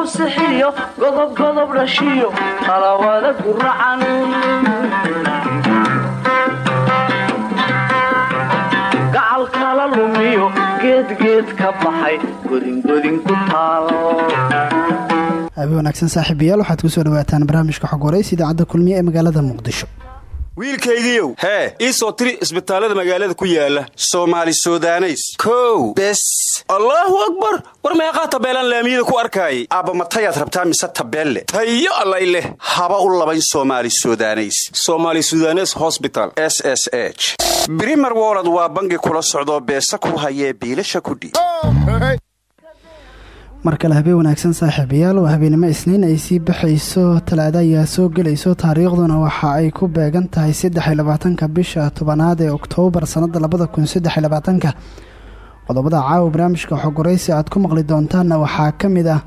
lagu sixiyo godob godob dhashiyo talawada guracan gacal kala lumiyo geedgeed ka baxay godingodin ku taal. Abi wanaagsan saaxiibayaal waxaad ku soo dhawaataan barnaamijka xog waraysa idaacadda kulmiye ee magaalada muqdisho wiilkaygiiow hee ii soo tiri isbitaallada magaalada ku yaalla soomaali sudaneys. Kow bes. Allaahu akbar! War meeqaa tabeelaan laamiyada ku arkaayay? Aabba matayaad rabtaa mise tabeelle? Tayo allay leh. Haba u labayn somaali sudaneys. Somaali sudanes hosbital s s h. Brimer wolod waa bangi kula socdoo beesa ku hayee biilasha kudhiib mar kale habeen wanaagsan saaxiibayaal waa habeenimo isniin. Ay sii baxayso talaado ayaa soo gelayso. Taariikhduna waxa ay ku beegan tahay saddexiyolabaatanka bisha tobanaad ee oktoobar sannada labada kun qodobada caawa barnaamijka xogoraysi aad ku maqli doontaanna waxaa ka mid ah.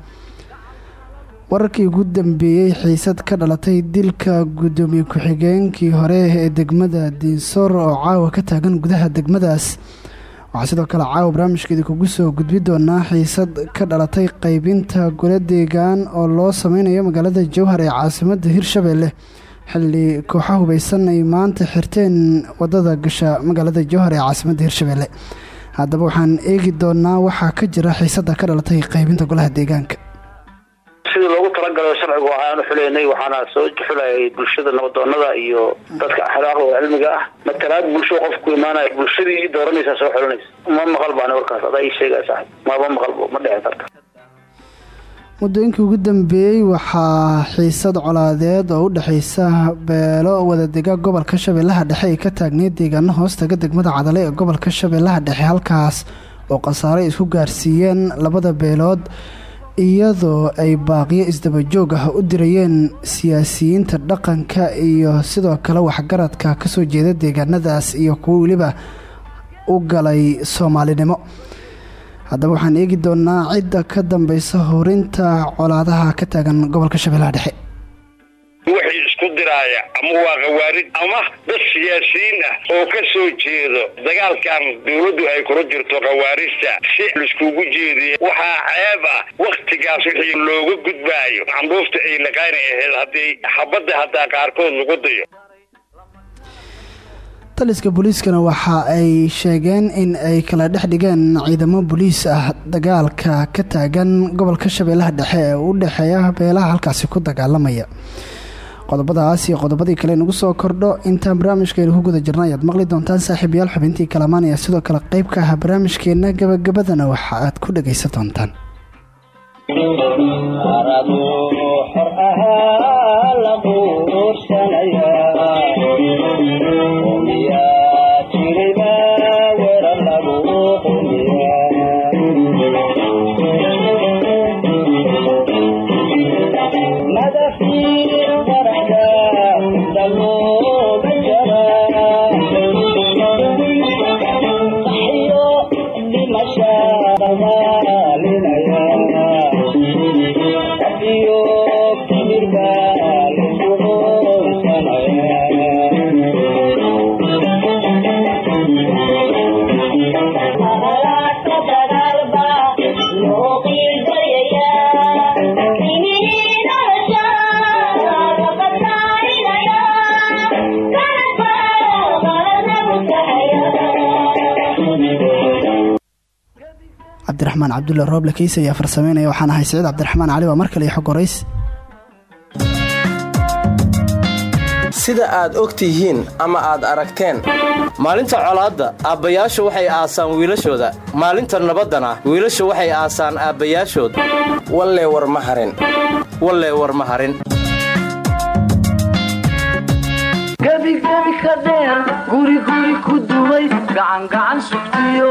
Wararkii ugu dambeeyey xiisad ka dhalatay dilka guddoomiye ku-xigeenkii hore ee degmada diinsoor oo caawa ka taagan gudaha degmadaas waxaa sidoo kale caawa barnaamijkeedi kugu soo gudbi doonaa xiisad ka dhalatay qaybinta gole deegaan oo loo sameynayo magaalada jowhar ee caasimadda hirshabeelle xilli kooxa hubaysan ay maanta xirteen waddada gasha magaalada jowhar ee caasimadda hirshabeelle haddaba waxaan eegi doonaa waxaa ka jira xiisada ka dhalatay qaybinta golaha deegaanka talagalo sharcigu waxaanu xuleynay waxaana soo xulayay bulshada nabadoonada iyo dadka axlaaq oo cilmiga ah. Matalaad bulsho qofku imaanaya bulshadii dooranaysaa soo xulinaysa ma maqal baan warkaas adaa ii sheegaya saaxib maba maqalbo ma dhici karta. Muddooyinkii ugu dambeeyey waxaa xiisad colaadeed oo u dhexeysa beelo wadadega gobolka shabeellaha dhexe ay ka taagneyd deegaano hoostaga degmada cadale ee gobolka shabeellaha dhexe halkaas oo khasaare isku gaarsiiyeen labada beelood iyadoo ay baaqiyo isdabajoog ah u dirayeen siyaasiyiinta dhaqanka iyo sidoo kale waxgaradka ka soo jeeda deegaanadaas iyo kuwo weliba u galay soomaalinimo. Haddaba waxaan eegi doonaa cidda ka dambeysa horinta colaadaha ka taagan gobolka shabeellaha dhexe isku diraaya ama waa khawaarid ama dad siyaasiyiin ah oo ka soo jeedo dagaalkan dawladdu ay kula jirto khawaarijta si laiskugu jeediya waxaa ceeb ah wakhtigaas wixii looga gudbaayo. Cambuufta ay laqaani ahayd haddii xabadda hataa qaarkood lagu dayo. Taliska booliiskana waxa ay sheegeen in ay kala dhex dhigeen ciidamo booliis ah dagaalka ka taagan gobolka shabeellaha dhexe ee u dhexeeya beelaha halkaasi ku dagaalamaya qodobadaas iyo qodobadii kale nagu soo kordho. Intaan barnaamijkeenu ku guda jirna ayaad maqli doontaan saaxiibayaal xubintii kalamaan ayaa sidoo kale qayb ka ah barnaamijkeenna gabagabadana waxa aad ku dhagaysan doontaan cabdulle rooble kiis ayaa farsameynaya. Waxaan ahay saciid cabdiraxmaan cali waa mar kale xog horays sida aad og tihiin ama aad aragteen maalinta colaadda aabbayaashu waxay aasaan wiilashooda. Maalinta nabaddana wiilashu waxay aasaan aabbayaashood. Wallee war ma harin. Wallee war ma harin. Gebigebi ka dheer guriguri ku duway gacangacan sugtiyo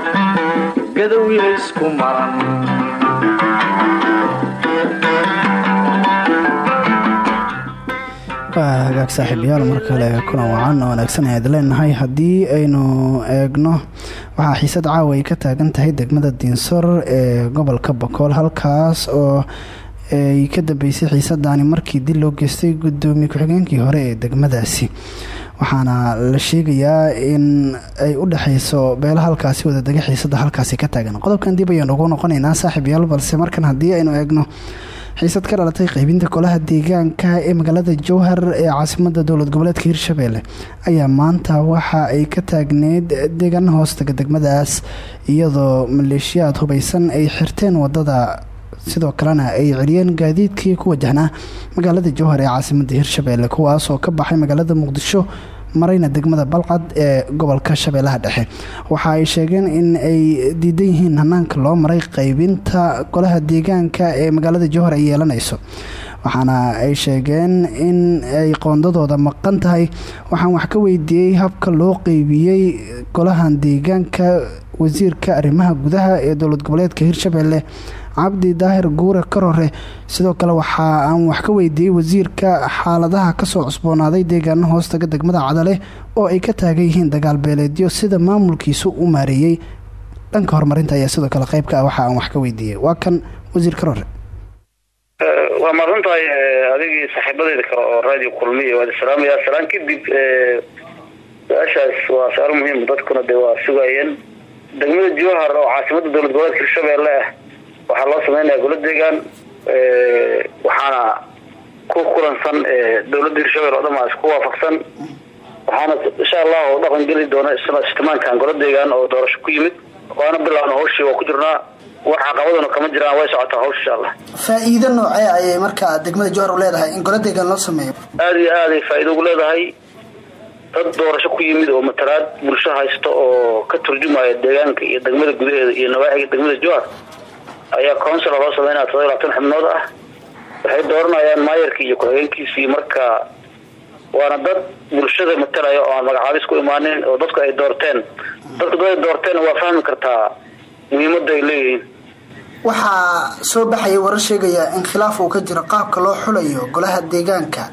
gadowya isku maran waa hagaag saaxiibayaal mar kale kulan wacan oo wanaagsan ayaad leenahay. Haddii aynu eegno waxaa xiisad caawa ay ka taagan tahay degmada diinsor ee gobolka bokool halkaas oo ay ka dambeysay xiisadaani markii dil loo geystay guddoomiye ku-xigeenkii hore ee degmadaasi waxaana la sheegayaa in ay u dhexeyso beela halkaasi wadadega xiisada halkaasi ka taagan. Qodobkan dib ayaan ugu noqonaynaa saaxiibayaal balse markan haddii aynu eegno xiisad ka dhalatay qaybinta golaha deegaanka ee magaalada jowhar ee caasimada dowlad goboleedka hirshabelle ayaa maanta waxa ay ka taagneyd deegaan hoostaga degmadaas iyadoo maleeshiyaad hubeysan ay xirteen waddada sidoo kalena ay celiyeen gaadiidkii ku wajahnaa magaalada jowhar ee caasimada hirshabelle kuwaasoo ka baxay magaalada muqdisho marayna degmada balcad ee gobolka shabeellaha dhexe. Waxa ay sheegeen in ay diidan yihiin hanaanka loo maray qaybinta golaha deegaanka ee magaalada jowhar ay yeelanayso. Waxaana ay sheegeen in ay qoondadooda maqan tahay. Waxaan wax ka weydiiyey habka loo qeybiyey golahan deegaanka wasiirka arrimaha gudaha ee dowlad goboleedka hirshabelle cabdi daahir guure karore. Sidoo kale waxa aan wax ka weydiiyey wasiirka xaaladaha ka soo cusboonaaday deegaano hoostaga degmada cadale oo ay ka taagan yihiin dagaal beeleedyo sida maamulkiisu u maareeyey. Dhanka horumarinta ayaa sidoo kale qeybka ah waxa aan wax ka weydiiyey. Waa kan wasiir karore. Waa maadsantahay adigii saaxiibadeyda kale oo radio kulmiya waad islaamaya salaan kadib su'aashaas waa su'aal muhiim dadkuna de waa degmada jowhar oo caasimada dowlad goboleedka hirshabeelle ah waxaa loo sameynaya golo deegaan waxaana ku kulansan dowladda hirshabelle oo dhan aa isku waafaqsan. Waxaana insha allahu dhaqan geli doona istimaankan golo deegaan oo doorasho ku yimid waana bilaabna hawshii waa ku jirnaa wax caqabaduna kama jiraan way socotaa hawsha insha allah faa-iido noocee ayay markaa degmada jowhar u leedahay in golo deegaan loo sameeyo? Aada iyo aaday faa-iido ugu leedahay dad doorasho ku yimid oo matalaad bulsho haysto oo ka turjumaya deegaanka iyo degmada gudaheeda iyo nawaaxiga degmada jowhar ayaa council loo sameynaya todoba xubnood ah. Waxay dooranayaan maayarkii iyo ku-xigeenkiisii marka waana dad bulshada matalaya oo aan magacaabis ku imaanin oo dadku ay doorteen. Dadku dad ay doorteen waa fahmi kartaa muhiimada ay leeyihiin. Waxaa soo baxaya warar sheegaya in khilaaf uu ka jiro qaabka loo xulayo golaha deegaanka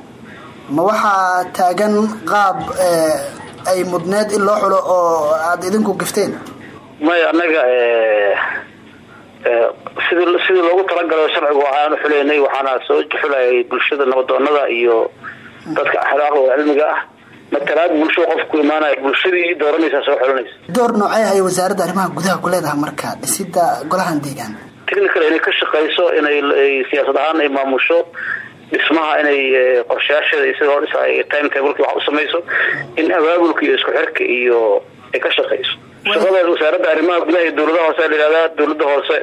ma waxaa taagan qaab ay mudneed in loo xulo oo aada idinku gifteen? Maya anaga sidii sidii loogu talagalay sharcigu ahaan xuleynay waxaana soo xulayay bulshada nabadoonada iyo dadka axlaaqda cilmiga ah. Matalaad bulsho qofku imaanaya bulshadii dooranaysaa soo xulanaysa door noocee ayay wasaaradda arrimaha gudaha ku leedahay marka dhisida golahan deegaan? Technical inay ka shaqeyso inay siyaasad ahaan ay maamusho dhismaha inay qorshayaasheeda iyo sida loo dhisaay time tableki wax u samayso in abaabulka iyo isku xirka iyo ay ka shaqeyso. Shaqadeeda wasaaradda arrimaha gudaha iyo dowladaha hoose a layihahdaa dowladda hoose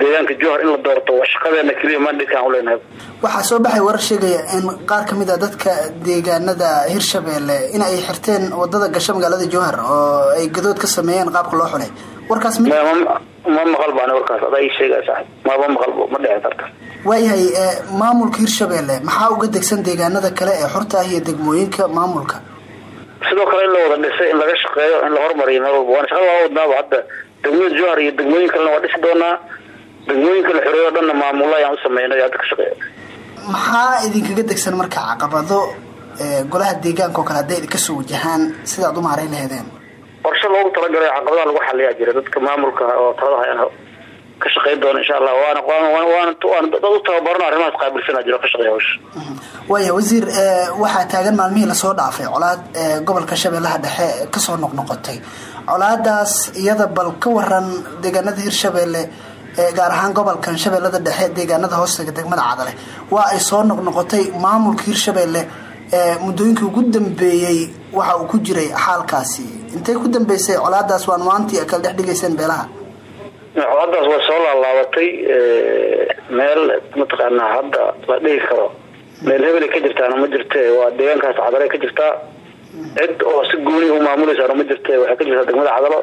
deegaanka jowhar in la doorto waa shaqadeena keliya mandhikaan uleenahay waxaa soo baxay warar sheegaya in qaar ka mid a dadka deegaanada hirshabelle in ay xirteen waddada gasho magaalada jowhar oo ay gadood ka sameeyeen qaabka loo xulay. Warkaas ma maqal baan warkaas adaa ii sheegaya saaxib maqalbo ma dhicin karta waayahay maamulka hirshabelle maxaa uga degsan deegaanada kale ee xorta ah iyo degmooyinka maamulka? Sidoo kale in la wada dhisay in laga shaqeeyo in la hormariyo meel walba. Waana shaqada waa wadnaaba hadda degmada jowhar iyo degmooyin kalena waa dhisi doonaa. Degmooyinka la xoreeyo o dhanna maamulla ayaan u sameynay hadda ka shaqeeya maxaa idinkaga degsan marka caqabado golaha deegaanka oo kale hadday idinka soo wajahaan sidaad u maareyn laheedeen qorshe loogu talagalay caqabadaha lagu xaliyaa jira dadka maamulka oo talada hayaan ka shaqeyn doona insha allah dad u tababarano arrimahaas qaabilsana jiro ka shaqeeya hawsha. Wasiir waxaa taagan maalmihii la soo dhaafay colaad gobolka shabeellaha dhexe ka soo noqnoqotay colaadaas iyada bal ka waran deegaanada hirshabelle gaar ahaan gobolkan shabeellada dhexe deegaanada hoostaga degmada cadale waa ay soo noqnoqotay maamulka hirshabelle muddooyinkii ugu dambeeyey waxa uu ku jiray xaalkaasi. Intay ku dambeysay colaadaas waan maantii kala dhex dhigayseen beelaha colaadaas waa soo laalaabatay meel mataqaanaa hadda la dhihi karo. Meel hebelay ka jirtaana ma jirte. Waa deegaankaas cadale ka jirtaa cid oo si gooni u maamulaysaana ma jirte. Waxay ka jirtaa degmada cadalo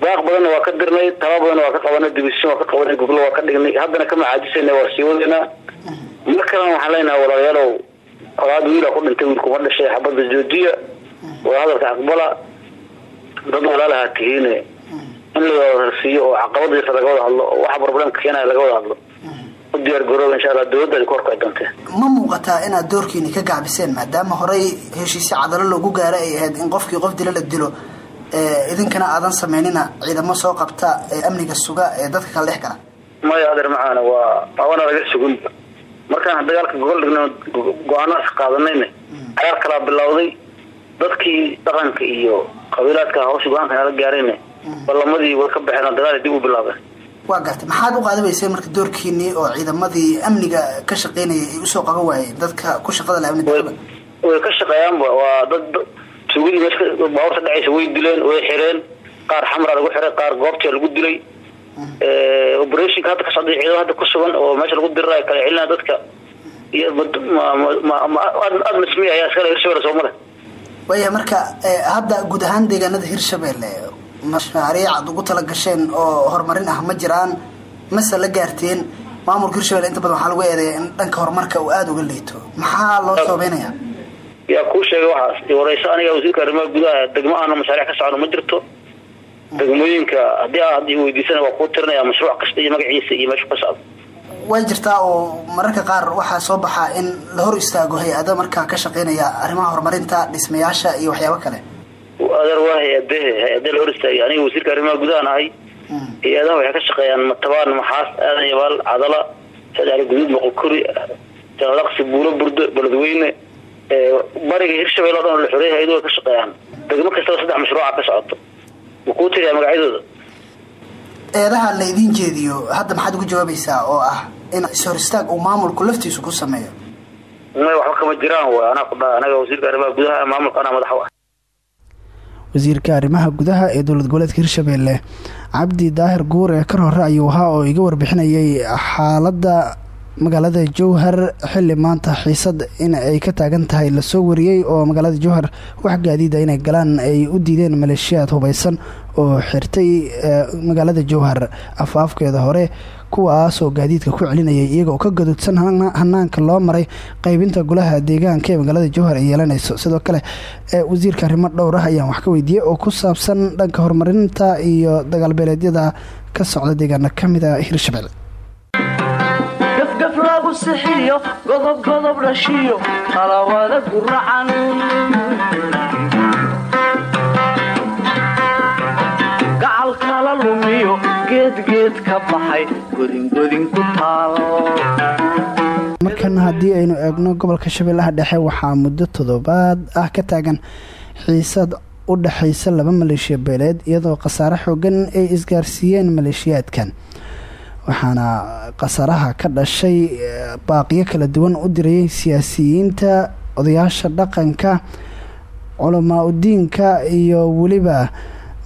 baaq badanna waa ka dirnay taba badanna waa ka qabanay dibisin waa ka qabanay goglo waa ka dhignay. Haddana kama caajisayna waa sii wadeynaa mar kalena waxaan leenahay walaalayaalow colaad wiila ku dhintay wiilkuma dhashay xabadda joojiya. Waa hadalka aqbala dad walaalaha tihiine in la wada siiyo oo caqabadiisa laga wada hadlo oo waxa problemka keenaya laga wada hadlo. Diyaar garooba insha allah dowladda ay ku horkaci doonteen ma muuqataa inaad doorkiini ka gacbiseen maadaama horey heshiisyo cadalo lagu gaaro ay ahayd in qofkii qof dila la dilo idinkana aadan sameynina ciidamo soo qabta ee amniga suga ee dadka kala dhex gala. Maya adeer macaana waa awana laga sugun. Markaan dagaalka gogol dhigna go'aanaas qaadanayna cagaar kalaa bilowday dadkii dhaqanka iyo qabiilaadka hawsha go'aanka nala gaarayna ballamadii way ka baxeen dagaal dib u bilaabeen waa gartay maxaad u qaadabayseen marka doorkiinii oo ciidamadii amniga ka shaqeynayay ay u soo qaban waayeen? Dadka ku shaqada darada way ka shaqeeyaanba. Waa dad sugidii meesha baabuurta dhacaysa way dileen way xireen. Qaar xamraa lagu xiray qaar goobtia lagu dilay. Operationka hadda ka socday ciidamo hadda ku sugan oo meesha lagu dirirayo kala celinaya dadka. Iyo aad masmiya ayaa iskale hirshabelle soo male waaya marka hadda guud ahaan deegaanada hirshabelle mashaariic aad ugu tala gasheen oo horumarin ah ma jiraan mase la gaarteen? Maamulka hirshabelle inta badan waxaa lagu eedeeya in dhanka horumarka uu aada uga liito. Maxaa loo soobeynaya yaa kuu sheegay waxaas. Wareyso aniga wasiirka arrimaha gudaha degmo aana mashaariic ka socno ma jirto. Degmooyinka haddii aad weydiisana waa kuu tirinaya mashruuc kasta iyo magaciisa iyo meeshu ka socdo. Way jirtaa oo mararka qaar waxaa soo baxaa in la hor istaago hay'ada markaa ka shaqeynaya arrimaha horumarinta dhismayaasha iyo waxyaabo kale adeer waa hay'adahe hay'ada la hor istaagay aniga wasiirka arrimaha gudahaan ahay hay'adaha waxay ka shaqeeyaan matabaan maxaas aadan yabaal cadala sadaali guduud moqokori jalaqsi buulo burdo beledweyne bariga hirshabelle o dhan la xoreey hay'aduhu ka shaqeeyaan. Degmo kastaba saddex mashruuca ka socoto. Ma kuu tiriyaa magacyadooda? Eedaha la idiin jeediyo hadda maxaad ugu jawaabaysaa oo ah in is-hor istaag uu maamulku laftiisu ku sameeyo? May waxba kama jiraan w anaa ku dha anaga wasiirka arrimaha gudaha maamulka anaa madax u ah wasiirka arrimaha gudaha ee dowlad goboleedka hirshabelle. Cabdi daahir guur ee kar hore ayuu ahaa oo iga warbixinayay xaaladda magaalada jowhar xilli maanta xiisad in ay ka taagan tahay la soo wariyey oo magaalada jowhar wax gaadiida inay galaan ay u diideen maleeshiyaad hubaysan oo xirtay magaalada jowhar. Afaafkeeda hore kuwaasoo gaadiidka ku celinayay iyagoo ka gadudsan hanaanka loo maray qaybinta golaha deegaanka ee magaalada jowhar ay yeelanayso. Sidoo kale wasiirka arrimo dhowr ah ayaan wax ka weydiiyey oo ku saabsan dhanka horumarinta iyo dagaalbeeleedyada ka socda deegaana kamida hirshabelle gafgaf lagu sixiyo godob godob dhashiyo geedgeed markana haddii aynu eegno gobolka shabeellaha dhexe waxaa muddo toddobaad ah ka taagan xiisad u dhexaysa laba maleeshiya beeleed iyadoo khasaare xoogan ay isgaarsiiyeen maleeshiyaadkan. Waxaana khasaaraha ka dhashay baaqiyo kala duwan u dirayay siyaasiyiinta odayaasha dhaqanka culamaa udiinka iyo weliba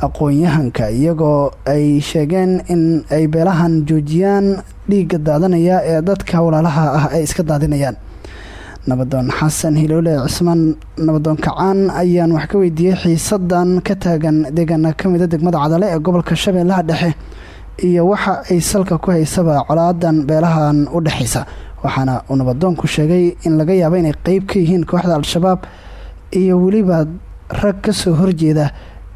aqoon-yahanka iyagoo ay sheegeen in ay beelahan joojiyaan dhiigga daadanaya ee dadka walaalaha ah ay iska daadinayaan. Nabadoon xasan hiloole cismaan nabadoon kacaan ayaan wax ka weydiiyey xiisadan ka taagan deegaana kamida degmada cadale ee gobolka shabeellaha dhexe iyo waxa ay salka ku haysaba colaadan beelahan u dhexaysa. Waxaana uu nabadoonku sheegay in laga yaabo inay qeyb ka yihiin kooxda al-shabaab iyo weliba rag ka soo horjeeda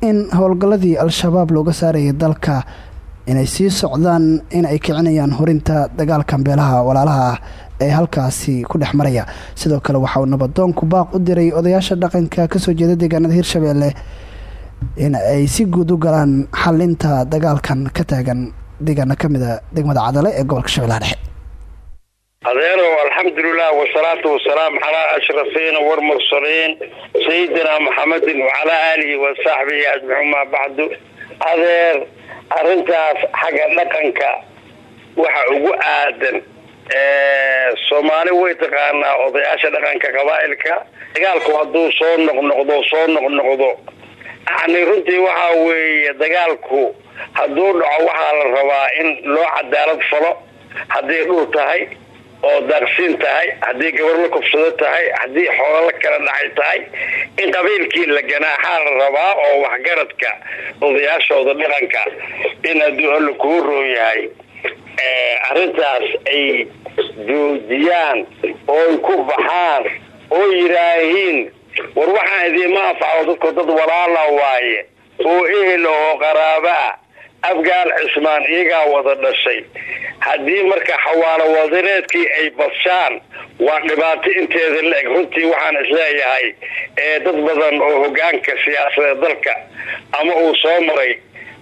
in howlgalladii al-shabaab looga saarayay dalka inay sii socdaan in ay kicinayaan horinta dagaalkan beelaha walaalaha ah ee halkaasi ku dhex maraya. Sidoo kale waxa uu nabadoonku baaq u diray odayaasha dhaqanka ka soo jeeda deegaanada hirshabeelle in ay si guud u galaan xalinta dagaalkan ka taagan deegaana ka mida degmada cadale ee gobolka shabeellaha dhexe adeerow alxamdulilah wasalaatu wasalaam calaa ashrafiina walmursaliin sayidina maxamedin wacalaa aalihi wa saxbihi ajmacuun maa bacdu adeer arrintaas xagga dhaqanka waxa ugu aadan soomaali way taqaanaa odayaasha dhaqanka qabaa'ilka. Dagaalku hadduu soo noqnoqdo soo noqnoqdo. Yani runtii waxa weeye dagaalku hadduu dhaco waxaa la rabaa in loo cadaalad falo hadday dhul tahay oo daaqsiin tahay haddii gabar la kufsado tahay haddii xoolo la kala dhacay tahay in qabiilkii la ganaaxaa la rabaa oo waxgaradka odayaashooda dhaqanka in hadduu alla kuu roon yahay arrintaas ay joojiyaan ooy ku baxaan oo yidhaahiin war waxaan idiima anfaco dadko dad walaala waaye oo ehel oo qaraaba afgaal cismaan iyagaa wada dhashay. Haddii marka xawaalo wadareedkii ay badshaan waa dhibaato inteeda la-eg runtii waxaan is leeyahay ee dad badan oo hogaanka siyaasadeed dalka ama uu soo maray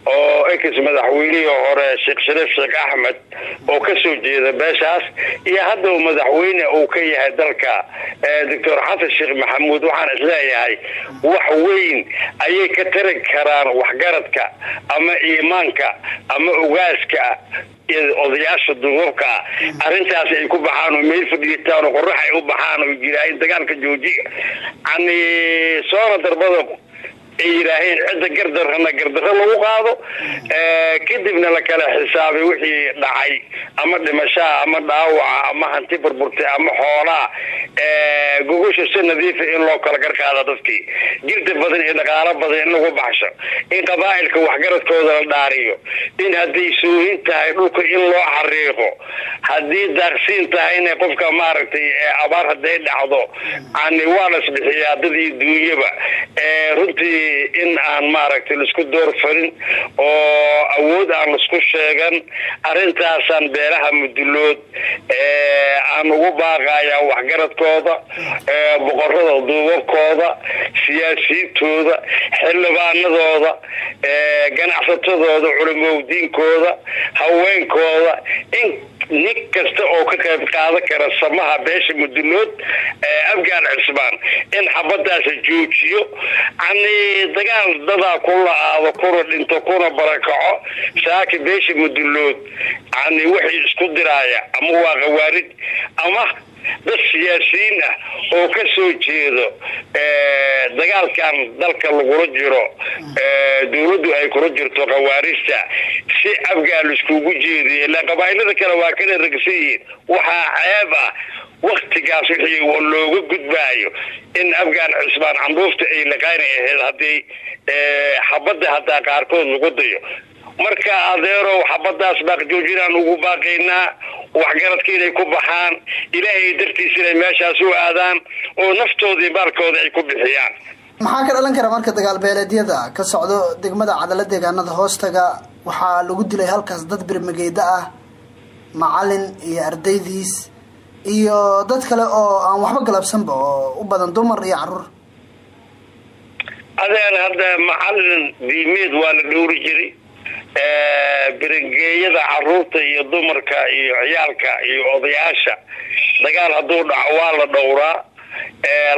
oo ex madaxweynihii hore sheekh shariif sheekh axmed oo ka soo jeeda beeshaas. Iyo hadda uu madaxweyne uu ka yahay dalka doctor xasan sheekh maxamuud waxaan is leeyahay wax weyn ayay ka tari karaan waxgaradka ama iimaanka ama ogaaska odayaasha duubabka arrintaas ay ku baxaan oo meel fadhiitaan oo qorax ay u baxaan oo yiraahin dagaalka joojiga yani soona darbada ay yidhaaheen cidda gardarana gardarro lagu qaado. Kadibna la kala xisaabay wixii dhacay ama dhimashaa ama dhaawaca ama hanti burburtay ama xoolaa. Gogosha si nadiifa in loo kala garqaado dadkii. Jirda badan iyo dhaqaalo badan in lagu baxsho in qabaa'ilka waxgaradkooda la dhaariyo in hadday soohin tahay dhulka in loo xariiqo. Haddii daaqsiin tahayna qofka maaragtay abaar hadday dhacdo yani waa la isbixiyaa dad iyo duunyaba. Runtii in aan maaragtay la isku doorfarin oo awood aan la isku sheegan. Arrintaasaan beelaha mudulood aan ugu baaqaya waxgaradkooda boqorada duubabkooda siyaasiyiintooda xildhibaanadooda ganacsatadooda culimowdiinkooda haweenkooda. In nin kasta oo ka qayb qaadan kara samaha beesha mudulood afgaan cismaan in xabadaasa joojiyo. Yani dagaal dadaa ku la-aado kuna dhinto kuna barakaco saaki beesha mudulood yani waxay isku diraaya ama waa khawaarid ama dad siyaasiyiin ah oo ka soo jeedo dagaalkan dalka lagula jiro dawladdu ay kula jirto khawaarijta si afgaan laiskugu jeediyo ilaa qabaa'ilada kale waa kala ragsan yihiin. Waxaa ceeb ah waktigaas wixii looga gudbaayo in afgaan cismaan canduufta ay laqaani ahayd haddii xabadda hataa qaarkood lagu dayo. Marka adeerow xabadaas baaqjoojinaan ugu baaqaynaa waxgaradka inay ku baxaan ilaahay dartiis inay meeshaas u aadaan oo naftoodii baalkooda ay ku bixiyaan. Maxaa ka dhalan kara marka dagaalbeeleedyada ka socdo degmada cadala deegaanada hoostaga waxaa lagu dilay halkaas dad birmageyda ah macalin iyo ardaydiis iyo dad kale oo aan waxba galabsanba oo u badan dumar iyo carruur. Adeen hadda macalin diimeed waa la dhowri jiray birangeeyada carruurta iyo dumarka iyo ciyaalka iyo odayaasha. Dagaal hadduu dhaco waa la dhowraa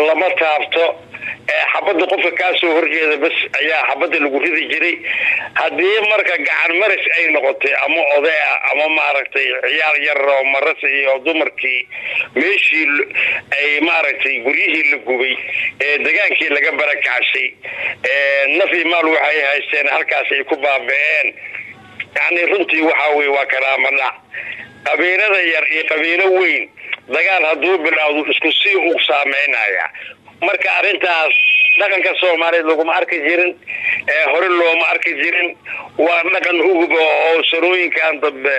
lama taabto. Xabadda qofka kaasoo horjeeda bas ayaa xabadda lagu ridi jiray. Haddii marka gacan maris ay noqotay ama oday ah ama maaragtay ciyaal yar oo maras iyo dumarkii meeshii ay maaragtay guryihii la gubay ee degaankii laga barakacshay nafi maal waxay haysteen halkaas ay ku baaba-een. Yani runtii waxa weye waa kalaama dhac qabiilada yar iyo qabiilo weyn dagaal hadduu bilowdo isku sii u saameynaya marka arrintaas dhaqanka soomaaliyeed laguma arki jirin hore looma arki jirin. Waa dhaqan uguba oo sanooyinkan dambe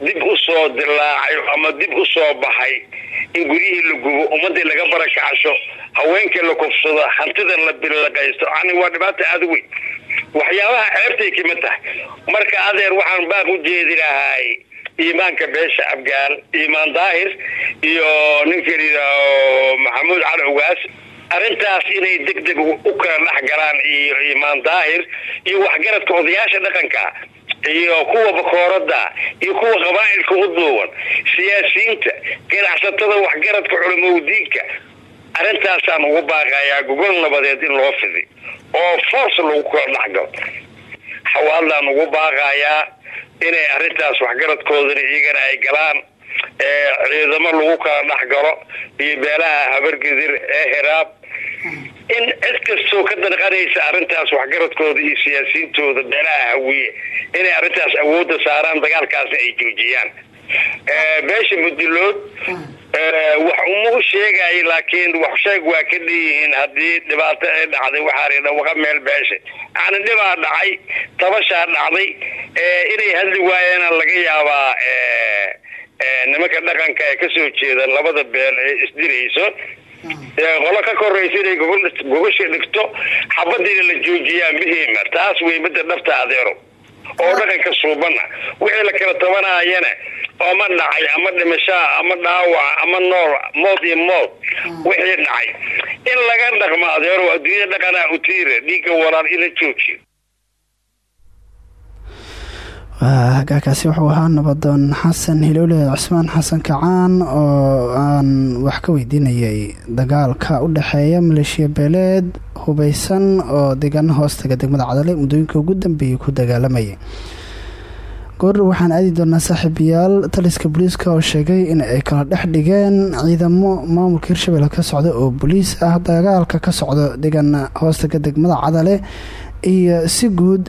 dib u soo dilaacay ama dib u soo baxay. In guryihii la gubo ummadii laga barakacsho haweenkii la kufsado hantida la bilaqaysto. Yani waa dhibaato aada weyn. Waxyaabaha ceebtay ka mid tahay. Marka adeer waxaan baaq u jeedi iimaanka beesha afgaal iimaan daahir iyo ninka layidhaaho maxamuud cali ugaas. Arrintaas inay deg deg u kala dhex galaan iyo iimaan daahir iyo waxgaradka odayaasha dhaqanka iyo kuwa bakoorada iyo kuwa qabaa'ilka u duuban siyaasiyiinta ganacsatada waxgaradka culimowdiinka arrintaasaan ugu baaqayaa gogol nabadeed in loo fidi oo force lagu kala dhexgalo xawaaladaan ugu baaqayaa inay arrintaas waxgaradkoodana iyagana ay galaan ciidamo lagu kala dhex galo iyo beelaha habargedir ee hiraab. In cid kastoo ka danqanaysa arrintaas waxgaradkooda iyo siyaasiyiintooda beelaha hawiye inay arrintaas awoodda saaraan dagaalkaasna ay joojiyaan beesha mudulood wax uma sheegay laakiin wax sheeg waa ka dheeyihiin haddii dhibaato ay dhacday waxaa dhawaqa meel beesha yani dhibaa dhacay tabashaa dhacday inay hadli waayeena laga yaabaa nimanka dhaqanka ee ka soo jeeda labada beel ee isdirayso. Qolo ka koraysa inay gogosha dhigto xabadiina la joojiyaan muhiima taas wey midda dhabta adeero oo dhaqanka suubana wixii la kala tabanaayana ama dhacay ama dhimashaa ama dhaawaca ama nool mood iyo mood wixii dhacay. In laga dhaqmo adeero adduunyada dhaqanaa utiira dhiigga walaal ila joojiyo hagaakaasi wuxuu ahaa nabadoon xasan hilowle cusmaan xasan kacaan oo aan wax ka weydiinayay dagaalka u dhexeeya maleeshiya beeleed hubeysan oo deegaana hoostaga degmada cadale muddooyinka ugu dambeeyay ku dagaalamayay goor waxaan aadi doonaa saaxiibayaal taliska booliiska oo sheegay in ay kala dhex dhigeen ciidamo maamulka hirshabelle ka socda oo booliis ah dagaalka ka socdo deegaana hoostaga degmada cadale iyo si guud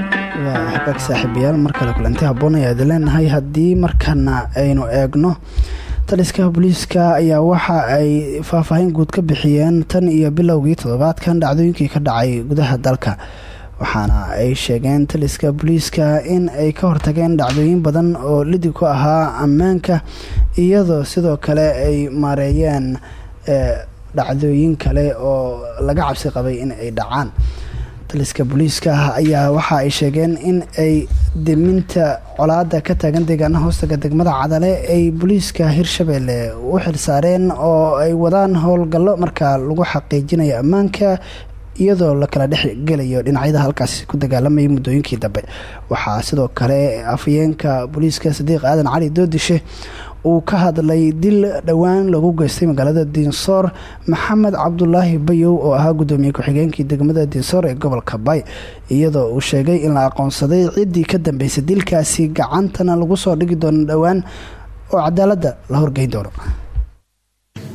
waa hagaag saaxiibayaal mar kale kulanti habboon ayaad leenahay? Haddii markana aynu eegno taliska booliiska ayaa waxa ay faahfaahin guud ka bixiyeen tan iyo bilowgii toddobaadkan dhacdooyinkii ka dhacay gudaha dalka. Waxaana ay sheegeen taliska booliiska in ay ka hortageen dhacdooyin badan oo lidi ku ahaa ammaanka iyadoo sidoo kale ay maareeyeen dhacdooyin kale oo laga cabsi qabay in ay dhacaan taliska booliiska ayaa waxa ay sheegeen in ay deminta colaada ka taagan deegaana hoostaga degmada cadale ay booliiska hirshabelle u xilsaareen oo ay wadaan howlgallo markaa lagu xaqiijinayo ammaanka iyadoo la kala dhex gelayo dhinacyada halkaasi ku dagaalamayay muddooyinkii dambe. Waxaa sidoo kale afayeenka booliiska sadiiq aadan cali doodishe uu ka hadlay dil dhowaan lagu geystay magaalada diinsoor maxamed cabdulaahi bayow oo ahaa guddoomiye ku-xigeenkii degmada diinsoor ee gobolka bay iyadoo uu sheegay in la aqoonsaday ciddii ka dambeysay dilkaasi gacantana lagu soo dhigi doono dhowaan oo cadaaladda la horgeyn doono.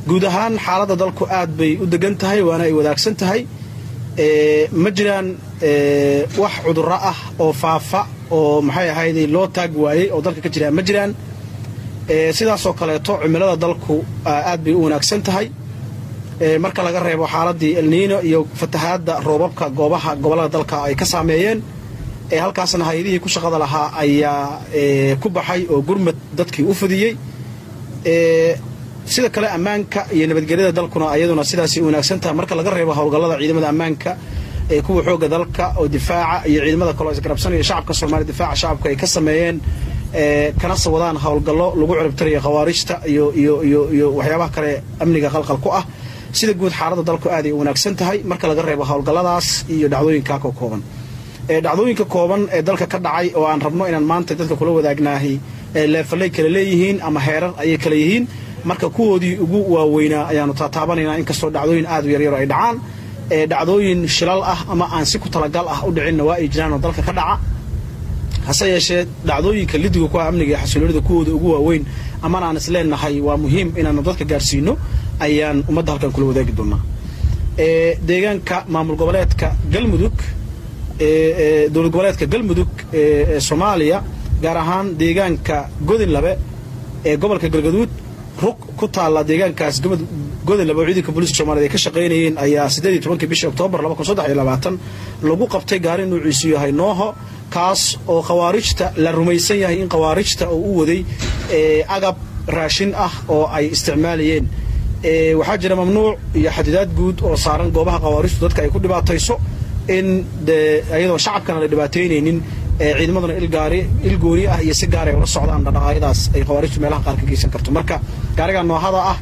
Guud ahaan xaaladda dalku aad bay u degan tahay waana ay wadaagsan tahay. Ma jiraan wax cudurro ah oo faafa oo maxay ahayd loo taag waayey oo dalka ka jiraan. Ma jiraan sidaasoo kaleeto cimilada dalku aad bay u wanaagsan tahay. Marka laga reebo xaaladii elniino iyo fatahaadda roobabka goobaha gobollada dalka ay ka saameeyeen halkaasna hay'adihii ku shaqada lahaa ayaa ku baxay oo gurmad dadkii u fadiyey. Sida kale ammaanka iyo nabadgelyada dalkuna ayaduna sidaasay wanaagsan tahay. Marka laga reebo howlgallada ciidamada ammaanka ee kuwa xooga dalka oo difaaca iyo ciidamada kaleo isgarabsanaya shacabka soomaaliya difaaca shacabka ay ka sameeyeen kana wadaan howlgallo lagu ciribtirayo khawaarijta iyo iyo iyo iyo waxyaabaha kale amniga qalqal ku ah. Sida guud xaaladda dalku aaday u wanaagsan tahay marka laga reebo howlgalladaas iyo dhacdooyinkaa ka kooban. Dhacdooyinka kooban ee dalka ka dhacay oo aan rabno inaan maanta dadka kula wadaagnaahay leefalay kala leeyihiin ama heerar ayay kala yihiin marka kuwoodii ugu waaweynaa ayaanu taataabanaynaa inkastoo dhacdooyin aad u yaryaro ay dhacaan dhacdooyin shilal ah ama aan si ku talagal ah u dhicinna waa ay jiraanoo dalka ka dhaca hase yeeshee dhacdooyinka lidiga ku ah amniga iyo xasiloonida kuwooda ugu waaweyn amana aan is waa muhiim inaanu dadka gaarsiino ayaan ummadda halkan kula wadaagi doonaa. Deegaanka maamul goboleedka galmudug dowlad goboleedka galmudug ee soomaaliya gaar ahaan deegaanka godinlabe ee gobolka galgaduud rug ku taalla deegaankaas godinlabe oo ciidanka booliiska soomaaliyed ay ka shaqaynayeen ayaa siddeed iyo tobankii bishii oktoobar laba lagu qabtay gaari nuuciisu yahay nooho kaas oo khawaarijta la rumaysan yahay in khawaarijta oo u waday agab raashin ah oo ay isticmaalayeen. Waxaa jira mamnuuc iyo xadidaad guud oo saaran goobaha khawaarijtu dadka ay ku dhibaatayso in de iyadoo shacabkana la dhibaataynaynin ciidamaduna il gooni ah iyo si gaar ay ula socdaan dhaqaaqyadaas ay khawaarijtu meelaha qaar ka geysan karto. Marka gaariga noohada ah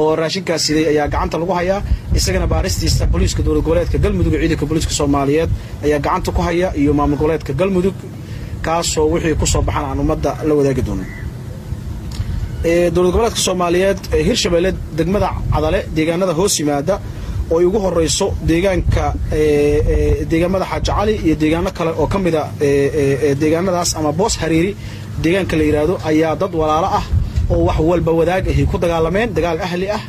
oo raashinkaas siday ayaa gacanta lagu hayaa isagana baaristiisa booliiska dowlad goboleedka galmudug ee ciidanka booliiska soomaaliyeed ayaa gacanta ku haya iyo maamul goboleedka galmudug kaasoo wixii ku soo baxan aan ummadda la wadaagi doono dowlad goboleedka soomaaliyeed hirshabelle degmada cadale deegaanada hoos yimaada oo ay ugu horeyso deegaanka deegaamada xaaji cali iyo deegaano kale oo ka mida deegaanadaas ama boos hariiri deegaanka la yidhaahdo ayaa dad walaalo ah oo wax walba wadaag ahi ku dagaalameen dagaal ahli ah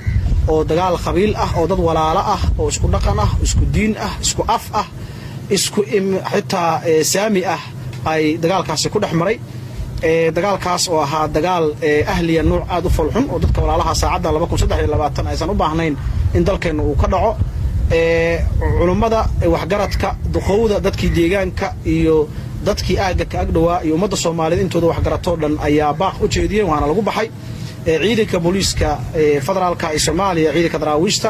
oo dagaal qabiil ah oo dad walaalo ah oo isku dhaqan ah isku diin ah isku af ah isku xitaa saami ah ay dagaalkaasi ku dhex maray. Dagaalkaas oo ahaa dagaal ahliya nuuc aad u folxun oo dadka walaalaha saacadda aysan u baahnayn in dalkeenna uu ka dhaco culummada waxgaradka duqowda dadkii deegaanka iyo dadkii aagga ka agdhowaa iyo ummadda soomaaliyeed intooda waxgaratoo dhan ayaa baaq u jeediyeen waana lagu baxay ciidanka booliiska federaalka ee soomaaliya ciidanka daraawiishta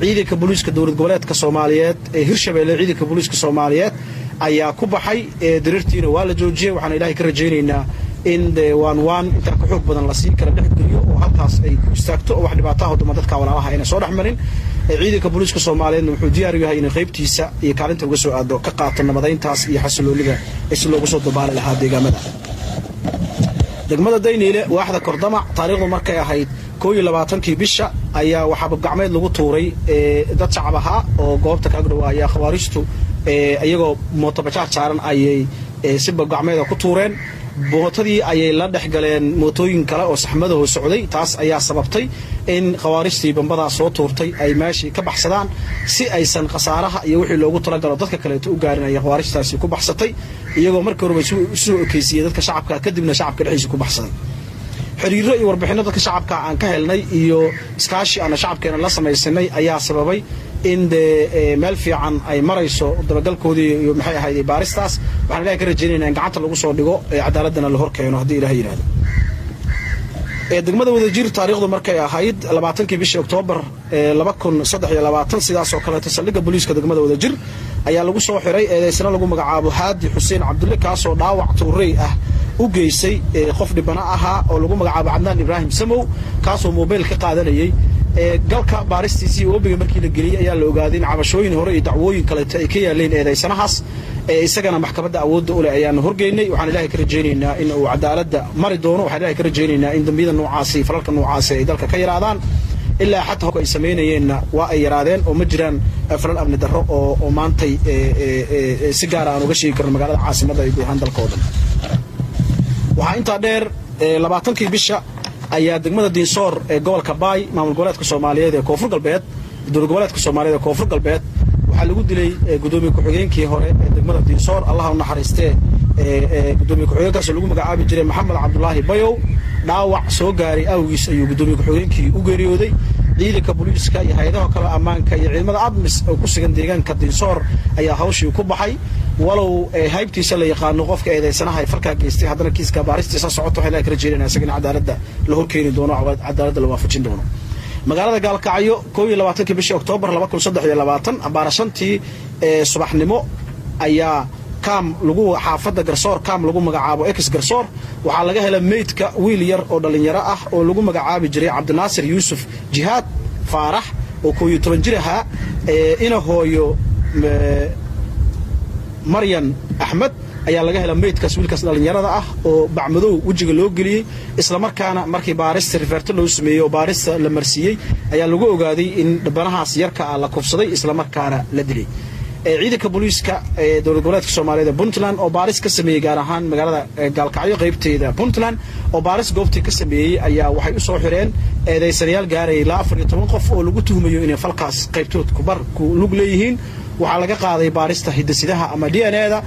ciidanka booliiska dowlad goboleedka soomaaliyeed ee hirshabeelle ciidanka booliiska soomaaliyeed ayaa ku baxay dariirtiina waa la joojiyey waxaan ilaahay ka rajaynaynaa in waan waan intaa ka xoog badan la sii kala dhexgeliyo oo halkaas ay istaagto oo wax dhibaataha wadama dadka walaalaha ayna soo dhex marin ciidanka booliiska soomaaliyeedna wuxuu diyaar u yahay inay qaybtiisa iyo kaalinta uga soo aado ka qaato nabadayntaas iyo xasiloonida si loogu soo dabaali lahaa deegaamada. Degmada dayniile waaxda kordamac taariikhdu markay ahayd koo iyo labaatankii bisha ayaa waxaa babgacmeed lagu tuuray dad shacab ahaa oo goobta ka agdhowa ayaa khawaariijtu iyagoo mootobajaaj saaran ayay si babgacmeeda ku tuureen mootadii ayay la dhex galeen mootooyin kale oo saxmadahoo socday. Taas ayaa sababtay in khawaarijtii bambadaa soo tuurtay ay meeshii ka baxsadaan si aysan khasaaraha iyo wixii loogu talagalo dadka kaleeto u gaarin ayay khawaarijtaasi ku baxsatay. Iyagoo markii horeba soo ekeysiiyey dadka shacabka kadibna shacabka dhexdiisa ku baxsaday xiriiro iyo warbixinno dadka shacabka aan ka helnay iyo iskaashi aana shacabkeena la samaysanay ayaa sababay in dee meel fiican ay marayso dabagalkoodii iyo maxay ahayd baaristaas waxaan ilahay ka rajaynayna in gacanta lagu soo dhigo ee cadaaladana la hor haddii ilahay yidhahdo degmada wadajir taariikhdu markay ahayd labaatankii bishii oktoobar sidaasoo kaleeto saldhigga booliiska degmada wadajir ayaa lagu soo xiray eedaysna lagu magacaabo haadi xuseen cabdulle kaasoo dhaawac tuurey ah u geysay qof dhibana ahaa oo lagu magacaabo cadnaan ibraahim samow kaasoo mobayl ka qaadanayay galka baaristiisii oobiga markii la geliyey ayaa la ogaaday in cabashooyin hore iyo dacwooyin kaleeto ay ka yaaleen eedaysanahaas isagana maxkamadda awoodda uleh ayaanu horgeynay. Waxaan ilahay ka rajaynaynaa in uu cadaaladda mari doono. Waxaan ilahay ka rajaynaynaa in dambiyada noocaasi falalka noocaasi ay dalka ka yaraadaan. Ilaa xataa hogka ay samaynayeenna waa ay yaraadeen oo ma jiraan falal amni darro oo maantay si gaara aan uga sheegi karno magaalada caasimadda dalka oo dhan waxaa intaa dheer labaatankii bisha ayaa degmada diinsoor ee gobolka baay maamul goboleedka soomaaliyeed ee koonfur galbeed dowlad goboleedka soomaaliyeed ee koonfur galbeed waxaa lagu dilay gudoomiye ku-xigeenkii hore ee degmada diinsoor allah u naxariistee gudoomiye ku-xigeenkaasoo lagu magacaabi jiray maxamed cabdulaahi bayow. Dhaawac soo gaaray awgiis ayuu gudoomiye ku-xigeenkii u geeriyooday ciidanka booliiska iyo hay'adaha kale ammaanka iyo ciidamada admis oo ku sugan deegaanka diinsoor ayaa hawshii ku baxay. Walow haybtiisa la yaqaano qofka eedaysanaha ay falkaa geystay. Haddana kiiska baaristiisa socoto waxay ka rajeynayna isaga in cadaaladda la horkeeni doono cadaaladda la waafajin doono. Magaalada gaalkacyo koo iyo labaatankii bishii oktoobar laba kun saddex iyo labaatan ambaara shantii subaxnimo ayaa xaafadda garsoor kaam lagu magacaabo ex garsoor. Waxaa laga hela meydka wiil yar oo dhallinyaro ah oo lagu magacaabi jiray cabdinaasir yuusuf jihaad faarax oo koo iyo toban jir ahaa ina hooyo maryan axmed. Ayaa laga hela meydkaas wiilkaas dhallinyarada ah oo bacmadow wejiga loo geliyey. Islamarkaana markii baarista riferto loo sameeyey oo baarista la marsiiyey ayaa lagu ogaaday in dhibanahaas yarka ah la kufsaday islamarkaana la dilay ciidanka booliiska ee dowlad goboleedka soomaaliyeed ee puntland oo baaris ka sameeyey gaar ahaan magaalada gaalkacyo qaybteeda puntland oo baaris goobtii ka sameeyey ayaa waxay u soo xireen eedaysanayaal gaarayay ilaa afar iyo toban qof oo lagu tuhmayo inay falkaas qaybtood kubar ku lug leeyihiin. Waxaa laga qaaday baarista hidasidaha ama d n e da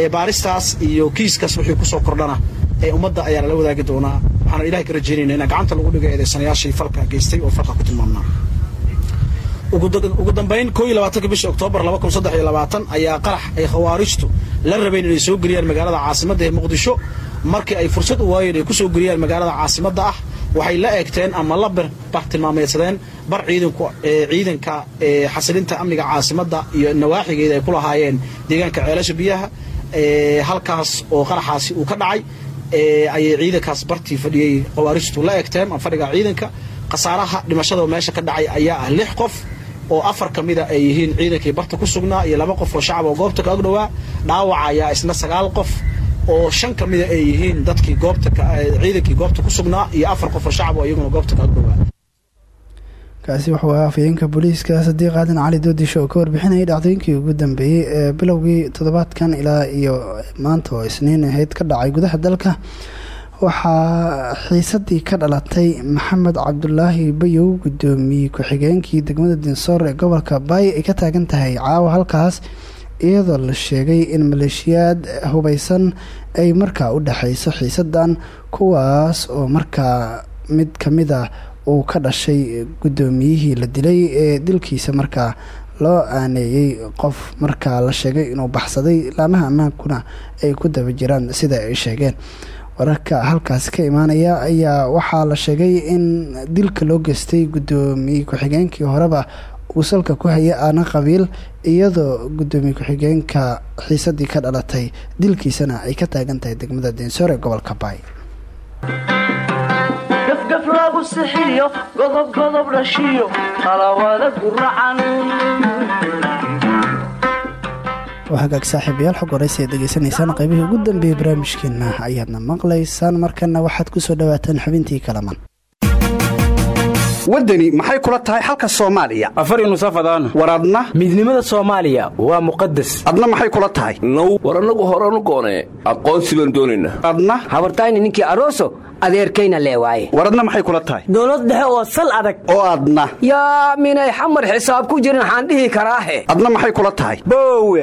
ee baaristaas iyo kiiskaas wixii ku soo kordhana ee ummadda ayaa lala wadaagi doonaa. Waxaana ilahay ka rajaynayna in gacanta lagu dhigo eedaysanayaashii falka geystay oo falka ku tilmaamnaa ugu dambayn koo iyo labaatanka bisha oktoobar laba kun saddex iyo labaatan ayaa qarax ay khawaarijtu la rabeen inay soo geliyaan magaalada caasimadda ee muqdisho. Markii ay fursad u waayeen ay ku soo geliyaan magaalada caasimadda ah waxay la eegteen ama la bartilmaameedsadeen bar ciidanka xasilinta amniga caasimadda iyo nawaaxigeeda ay ku lahaayeen deegaanka ceelasha biyaha halkaas oo qaraxaasi uu ka dhacay ayay ciidankaas bartii fadhiyey khawaarijtu la eegteen fadhiga ciidanka khasaaraha dhimashada meesha ka dhacay ayaa ah lix qof oo afar ka mida ay yihiin ciidankii barta ku sugnaa iyo laba qof oo shacab oo goobta ka agdhowaa dhaawaca ayaa isna sagaal qof oo shan ka mida ay yihiin dadkii goobta ciidankii goobta ku sugnaa iyo afar qof oo shacab oo iyaguna goobta ka agdhowaa kaasi wuxuu ahaa afayeenka booliiska sadiiq aadan cali doodisho oo ka warbixinayay dhacdooyinkii ugu dambeeyey ee bilowgii toddobaadkan ilaa iyo maanta oo isniin ahayd ka dhacay gudaha dalka waxaa xiisadii ka dhalatay maxamed cabdulaahi bayow gudoomiye ku-xigeenkii degmada dinsoor ee gobolka baay ay ka taagan tahay caawa halkaas iyadoo la sheegay in maleeshiyaad hubaysan ay markaa u dhexayso xiisadan kuwaas oo markaa mid ka mid ah uu ka dhashay guddoomiyihii la dilay ee dilkiisa markaa loo aaneeyey qof markaa la sheegay inuu baxsaday laamaha ammaankuna ay ku daba jiraan sida ay sheegeen wararka halkaasi ka imaanaya ayaa waxaa la sheegay in dilka loo geystay guddoomiye ku-xigeenkii horeba uu salka ku haya aana qabiil iyadoo guddoomiye ku-xigeenka xiisadii ka dhalatay dilkiisana ay ka taagan tahay degmada deensoor ee gobolka baay. Gafgaf lagu sixiyo godob godob dhashiyo talawaada guracan waa hagaag saaxiibayaal xog horeysa aad degeysanaysaan qaybihii ugu dambeeyey barnaamijkeena ayaadna maqlaysaan. Markana waxaad ku soo dhawaataan xubintii kalaman. Waddani maxay kula tahay xalka soomaaliya? Afar nusafadaan war adna? Midnimada soomaaliya waa muqadas adna maxay kula tahay? Now war annagu horanu goonee aqoonsi baan doonaynaa adna? Habartayni ninkii aroso adeerkayna lee waaye. War adna maxay kula tahay? Dowlad dhexe oo sal adag. Oo adna. Yaa minay xamar xisaab ku jirin waxaan dhihi karaahe adna maxay kula tahay? Boowe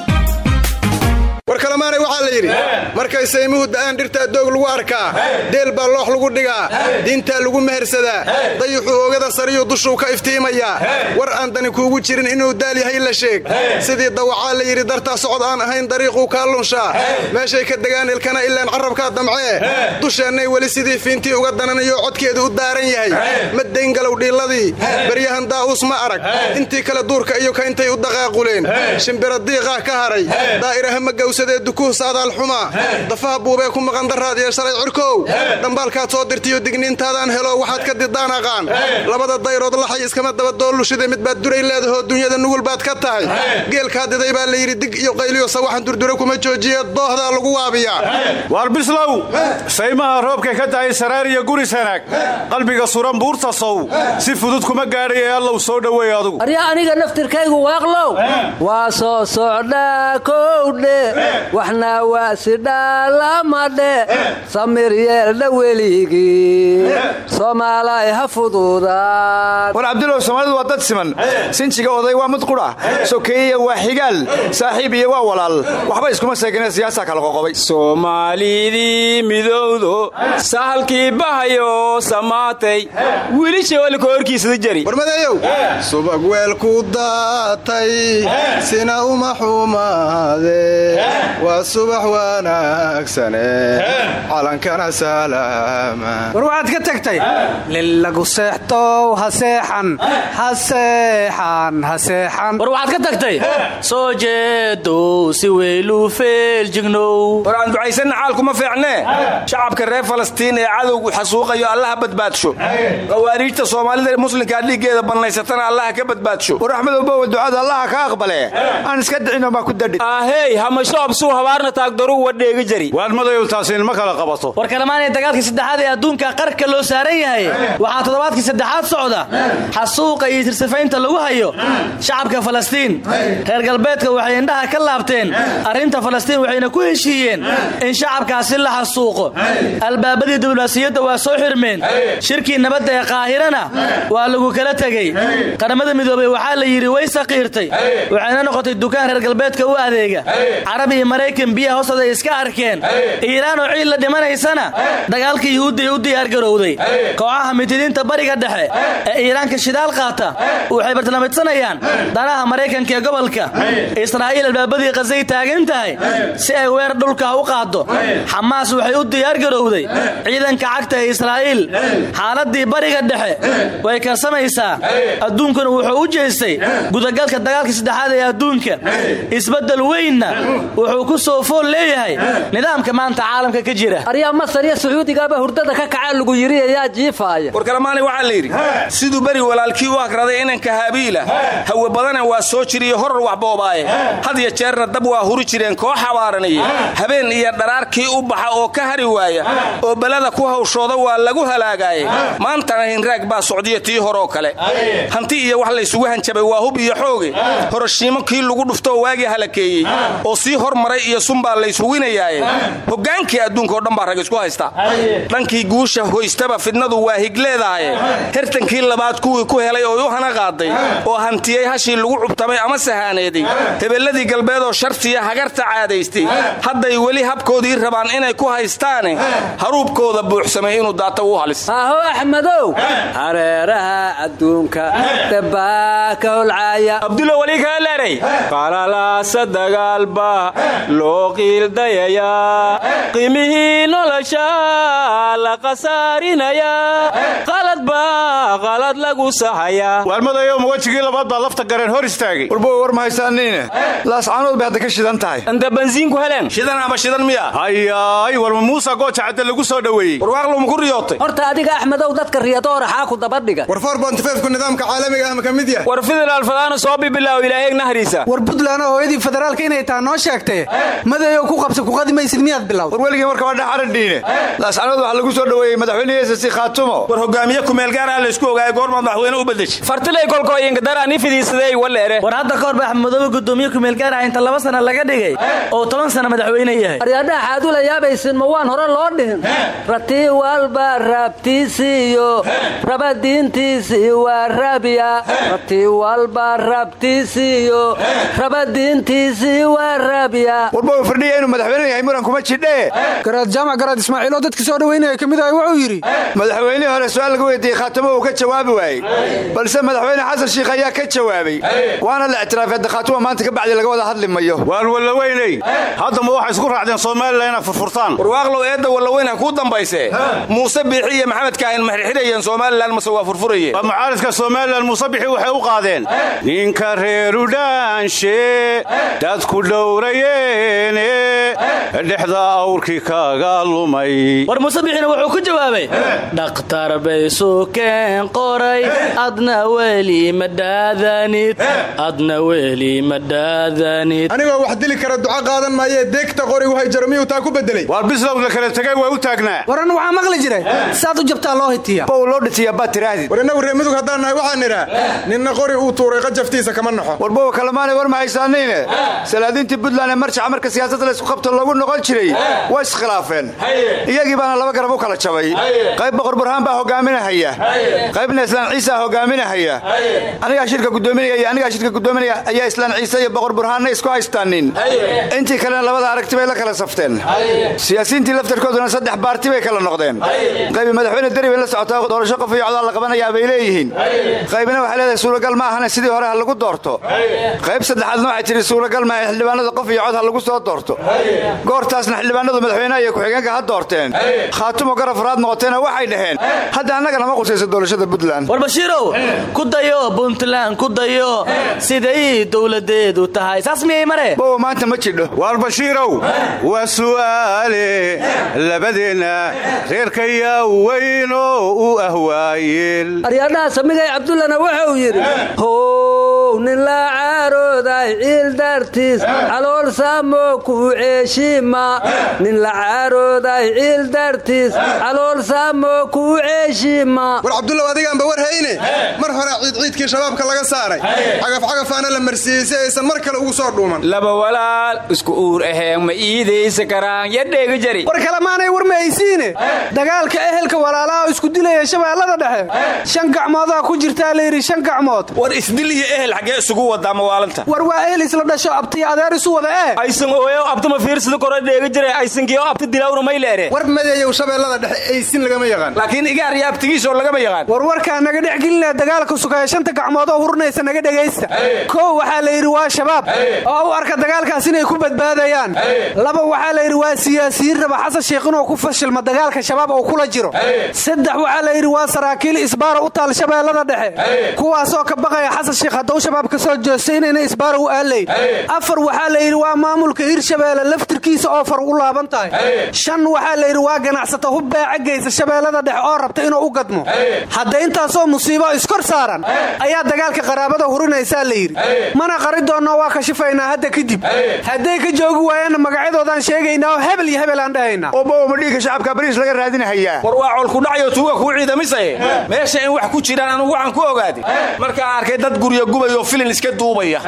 kalamaanay waxaa la yidhi markay saymuhu da'aan dhirtaa doog lagu arkaa deel baa loox lagu dhigaa diintaa lagu mehersadaa dayuxuu oogada sariyuu dushuu ka iftiimayaa war aan dani kuugu jirin inuu daal yahay la sheeg. Sidii dawacaa la yidhi dartaa socod aan ahayn dariiquu kaa lunshaa. Meeshay ka degaan ilkana ilaan carrabkaa damcee dusheennay weli sidii fiintii uga dananayo codkeedu u daaran yahay. Ma dayngalow dhiilladii beryahan daa'uus ma arag. Intii kale duurka iyo kayntay u daqaaquleen shimbira diiqaa ka haray daa'iraha ma gawsadee dukuh saadaal xumaa dafaha buubee ku maqan daraad iyo shalay cirkow dhambaalkaad soo dirtiyo digniintaadaan helo waxaad ka didaan aqaan. Labada dayrood laxay iskama dabadoollushida mid baad duray leedahoo dunyada nugul baad ka tahay. Geelkaa diday baa la yidhi dig iyo qayliyo sawaxan durdura kuma joojiye doohdaa lagu waabiyaa. Waar bislow saymaha roobka ka dahay saraar iyo guri sanaag. Qalbiga suran buurta sow. Si fudud kuma gaadhay ee allow soo dhoweey adugu. Arya aniga naftirkaygu waaqlow. Waa soo socdaa kowdhe waxna waa sidhaalamadhe samir yeeldha weligii soomaalay ha fududaan war cabdulow soomaalidu waa dad siman sinjiga oday waa mid qudha sokeeyiya waa xigaal saaxiib iyo waa walaal waxba iskuma seegane siyaasa kala qoqobay soomaalidii midowdo sahalkii bahayo samaatay wiilisha walka horkiisada jari warmadeeyow subag weelku daatay sina uma xumaade subax wanaagsane calankana salaama. War waxaad ka tagtay? Lilagu seextow ha seexan ha seexan ha seexan. War waxaad ka tagtay? Soo jeedow si weyluu feeljignow war aan ducaysanna xaalkuma fiicnee. Shacabka reer falastiin ee cadowgu xasuuqayo allaha badbaadsho qawaariijta soomaalida muslimkaa dhiiggeeda bannaysatana allaha ka badbaadsho war axmedow bowa ducada allaha ka aqbale. Aan iska dhicino baa ku dadhi. Ahey hamashoob suu habaarna taagdaruu wadheegi jari. Waadmadayow taasi inma kala qabato. War kalamaanee dagaalkii saddexaad ee adduunka qarka loo saaran yahay waxaa toddobaadkii saddexaad socda xasuuqa iyo tirsifaynta lagu hayo shacabka falastiin. Reer galbeedka waxay indhaha ka laabteen. Arrinta falastiin waxayna ku heshiiyeen in shacabkaasi la xasuuqo. Albaabadii diblomaasiyadda waa soo xirmeen. Shirkii nabadda ee qaahirana waa lagu kala tegey. Qaramada midoobey waxaa la yidhi way saqiirtay. Waxayna noqotay dukaan reer galbeedka u adeega. Carab iyo maraykan biyaha hoostooda ay iska arkeen. Iiraan oo ciid la dhimanaysana. Dagaalka yuhuudda u diyaargarowday kooxaha mitidiinta bariga dhexe ee iiraanka shidaal qaata waxay bartilmaamidsanayaan danaha maraykanka ee gobolka. Israa'iil albaabadii qasay taagan tahay si ay weer dhulka u qaaddo. Xamaas waxay u diyaargarowday ciidanka cagta ee israa'iil. Xaaladii bariga dhexe way karsamaysaa. Adduunkuna wuxuu u jeestay gudagalka dagaalka saddexaad ee adduunka. Isbeddel weynna wuxuu ku soo fool leeyahay. Nidaamka maanta caalamka ka jira. Aryaa masar iyo sacuudigaaba hurdada ka kacaa lagu yidhi ayaa jiifaaya. War kalamaani waxaa la yidhi siduu beri walaalkii u akraday inanka haabiila hawe badana waa soo jiriyo horar wax boobaaye. Had ya jeerna dab waa huri jireen koox habaaranaye habeen iyo dharaarkii u baxa oo ka hari waaya oo belada ku hawshooda waa lagu halaagaaye. Maantana hinraag baa socdiyo tii horoo kale. Hanti iyo wax laysugu hanjabay waa hub iyo xooge. Horoshiimo kii lagu dhuftoo waagii halakeeyey. Oo sii hormaray iyo sunbaa laysuwinayaaye hogaankii adduunka oo dhan baa rag isku haysta. Dhankii guusha hoystaba fidnadu waa higleedahaye hertankii labaad kuwii ku helay oo u hana qaaday oo hantiyey hashii lagu cubtamay ama sahaaneeday hebeelladii galbeed oo shartiya hagarta caadaystay hadday weli habkoodii rabaan inay ku haystaane haruubkooda buuxsamay inuu daata u halis. Aho axmedow! Hareeraha adduunka dabbaa ka holcaaya abdulla weli kaa leeray qalalaasa loo qiildayayaa qiimihii nolosha la khasaarinayaa qalad baa qalad lagu sahayaa. Waalmadayo ma wejigii labaad baa lafta gareen hor istaagay. Warbow war ma haysaaniine laascaanood bay hadda ka shidan tahay. Anta bansiinku heleen. Shidan ama shidan miya? Hayaay warma muusa gooja cadde lagu soo dhoweeyey. Warwaaqluma ku riyootay? Horta adiga axmedow dadka riyadoora xaa ku dabadhiga. War forbontifeefku nidaamka caalamiga ah ma ka mid yahay? War fidral fadaana soo bibilaaw ilaahay nahriisa war buntland hooyadii federaalka inay taha noo sheegtay madayow ku qabsa kuqadi maysid miyaad bilowd war weligii marka waa dhexaradhiine laascaanood waxaa lagu soo dhoweeyey madaxweyne ss khaatumo. War hogaamiye kumeelgaaraha laysku ogaayo goormaad madaxweyne u bedeshay fartilay kolkooyinkadarani fidiisadey waleere war hadda ka hor ba axmedoobe gudoomiye kumeelgaaraha inta laba sana laga dhigay oo toban sana madaxweyne yahay. Aryadhaha xaad ula yaabaysin ma waan hore loo dhihin. Ratii walba rabtiisiiyo rabadiintiisii waa rabya ratii walba rabtiisiiyo rabadiintiisii waa rabya warbow firdhiya inuu madaxweyne yahay muran kuma jidhee garaad jaamac garaad ismaaciiloo dadkii soo dhoweynaya ka mid ahay wuxuu yidhi madaxweynihii hore su'aal laga weydiiyey khaatamo uu ka jawaabi waayey. Balse madaxweyne xasan shiikh ayaa ka jawaabay. Waana la ictiraafay hadda khaatuma maanta ka bacdi laga wada hadli mayo waan wallaweyney haddama waxay isku raacdeen somalilan inaad furfurtaan. Warwaaqlow eedda wallaweyn ha kuu dambayse muuse biixi iyo maxamed kaahin ma xirxidhayeen somalilan mase waa furfurayeen. Waa mucaaridka somalilan muuse bixi waxay u qaadeen. Ninka reeru dhaanshe dadku dhowrayeene dhexda awrkii kaga lumay. War muuse bixina wuxuu ku jawaabay dhakhtar bay sukeen qoray adna weli ma dhaadanid adna weli ma dhaadanid anigoo wax dili kara duco qaadan maayee deegta qorigu hayjaro miyuu taa ku bedelay waar bislowd la kala tegay waa u taagnaa. Waran waxaa maqli jiray saad u jabtaa loo hitiya bow loo dhitiya baad tirahdid. War innagu reer mudug haddaan nahay waxaan nidhaa ninna qori uu tuuray qajaftiisa kama naxo warbow kalemaanay war ma haysaaniine salaadiintii buntland ee marjaca marka siyaasadda laysku qabto loogu noqon jiray way iskhilaafeen. Iyagii baana laba garab u kala jabay. Qayb boqor burhaan baa hogaaminahaya qaybna islaan ciisa hogaaminahaya anigaa shirka gudoominaya iyo anigaa shirka gudoominaya ayaa islaan ciise iyo boqor burhaanna isku haystaanin. Intii kalena labada aragti bay la kala safteen. Siyaasiyiintii laftarkooduna saddex baarti bay kala noqdeen. Qaybi madaxweyne deri bay la socotaa doorasho qof iyo codaa la qabanayaa bay leeyihiin. Qaybina waxay leedahay suuragal ma ahane sidii hore ha lagu doorto. Qayb saddexaadna waxay tidhi suuragal maaha xildhibaanada qof iyo cod ha lagu soo doorto goortaasna xildhibaanadu madaxweynaha iyo ku-xigeenka ha doorteen. Khaatumo garab faraad noqoteena waxay dhaheen. Hadda annaga nama qusayso doorashada puntland. War bashiirow ku dayo puntland ku dayo. Siday dowladeedu tahay. Saas miyay mare? Bowa maanta ma jidho. Waar bashiirow waa su'aale labadeenna reerkayaa weynoo u ah waayeel. Aryadhaha samigay cabdullana wuxuu yidhi how nin la caarooday ciil dartiis calool saamo kuu ceeshiima nin la caarooday ciil dartiis calool saamo kuu ceeshiima war cabdullaw adigaanba war hayne? Mar hore ciidciidkii shabaabka laga saaray. Cagafcagafaana la marsiiyey si aysan mar kale ugu soo dhuuman. Laba walaal isku uur aheen ma iidaysa karaan yadheega jari. War kalemaanay war ma haysiine? Dagaalka ehelka walaalaha isku dilaya shabeellada dhexe. Shan gacmoodaa ku jirtaa layidhi shan gacmood. War isdil iyo ehel xaggee isugu wadaa mawaalanta war waa ehel isla dhasho abtiyo adeer isu wada ee aysan ooyo abtama fiirsada kore dheega jira aysankiyo abta dilawna may leere war madeeyow shabeellada dhexe aysin lagama yaqaan. Laakiin igaar iyo abtigiisoo lagama yaqaan. War warkaa naga dhex gelinaya dagaalka sugaya shanta gacmood oo hurnaysa naga dhegaysta. Kow waxaa la yidhi waa shabaab. Oo u arka dagaalkaas inay ku badbaadayaan. Laba waxaa la yidhi waa siyaasiyiin raba xasan sheikh inuu ku fashilmo dagaalka shabaab oo kula jiro. Saddex waxaa la yidhi waa saraakiil isbaara u taal shabeellada dhexe. Kuwaasoo ka baqaya xasan sheikh hadduu shabaab ka soo jeestay inayna isbaara u aalayn afar waxaa la yidhi waa maamulka hirshabeelle laftirkiisa oo far u laaban tahay. Shan waxaa la yidhi waa ganacsata hubbeeca geysa shabeellada dhexe oo rabta inuu u gadmo. Hadda intaasoo musiibo iskor saaran ayaa dagaalka qaraabada hurinaysaa la yidhi. Mana qari doonno waa kashifaynaa hadda kadib hadday ka joogi waayaanna magacyadoodaan sheegaynaa oo hebel iyo hebel aan dhahaynaa. Obooma dhiigga shacabka bariis laga raadinahayaa. War waa colkudhacyo tuuga kuu ciidamisaye meesha in wax ku jiraan anugu waxaan ku ogaaday markaan arkay dad guryo gubayoo filin iska duubaya.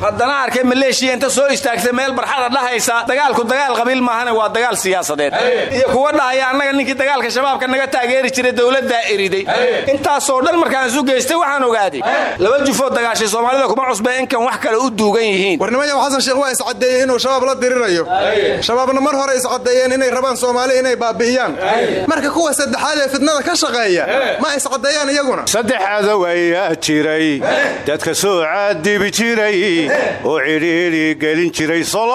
Haddana arkay maleeshiya inta soo istaagtay meel barxada dhahaysa dagaalku dagaal qabiil maahane waa dagaal siyaasadeed. Iyo kuwa dhahaya annaga ninkii dagaalka shabaabka naga taageeri jiray dowladdaa eriday. Intaasoo dhan markaan isu geystay waxaan ogaaday laba jufoo dagaashay soomaalida kuma cusbe inkan wax kale u duugan yihiin. Warnimayaw xasan sheekh waa iscaddeeyey inuu shabaab la dirirayo. Shabaabna mar hore iscaddeeyeen inay rabaan soomaali inay baabi'iyaan. Marka kuwa saddexaad ee fidnada ka shaqeeya ma iscaddeeyaan iyaguna. Saddex adow ayaa jiray. Dadka soo caadibi jiray. Oo cidhiidhi gelin jiray. Soo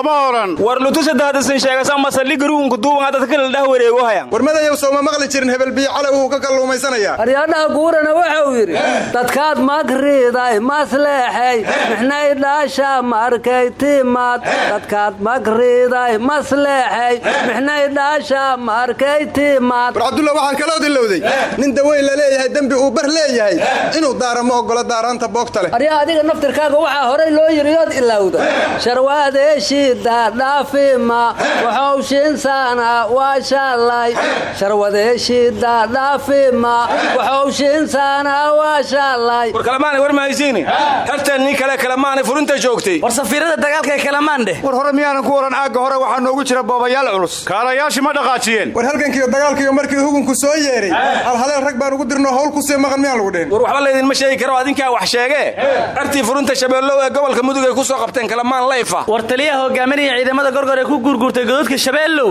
warmadayow sooma maqli jirin hebel biyo cale uu ka kalluumaysanayaa. Aryadhaha guurana wuxuu yidhi dadkaad magriiday masleexay mixnay dhaasha markay timaad. Dadkaad magriiday masleexay mixnay dhaasha markay timaad. War cabdulla waxaa kaloo dilowday nin daweyn la leeyahay dembi uu bar leeyahay inuu daara ma oggola daaraanta boogta leh. Aryaa adiga naftirkaaga waxaa horay loo yidhi yood ilowda sharwaadeeshida dhaafima waxowshiinsaana waa shaalay sharwadeeshida dhaafima waxowshiinsaana waa shaalay war kalamaanay war mahaysiini harteen nin kale kalamaanay furinta joogtay. War safiirada dagaalka ee kalamaan dheh war hore miyaanan ku oran aagga hore waxaa noogu jira boobayaal culus. Kaalayaashii ma dhaqaajiyeen. War halgankiiyo dagaalkiiyo markii hugunku soo yeeray halhadeel rag baan ugu dirno hawl ku sii maqan miyaan lagu dhihin war waxba laydinma sheegi karo adinkaa wax sheegee? Artii furunta shabeellow ee gobolka mudug ay ku soo qabteen kalamaan layfa. War taliyaha hogaaminaya ciidamada gorgor ee ku gurgurtay gododka shabeellow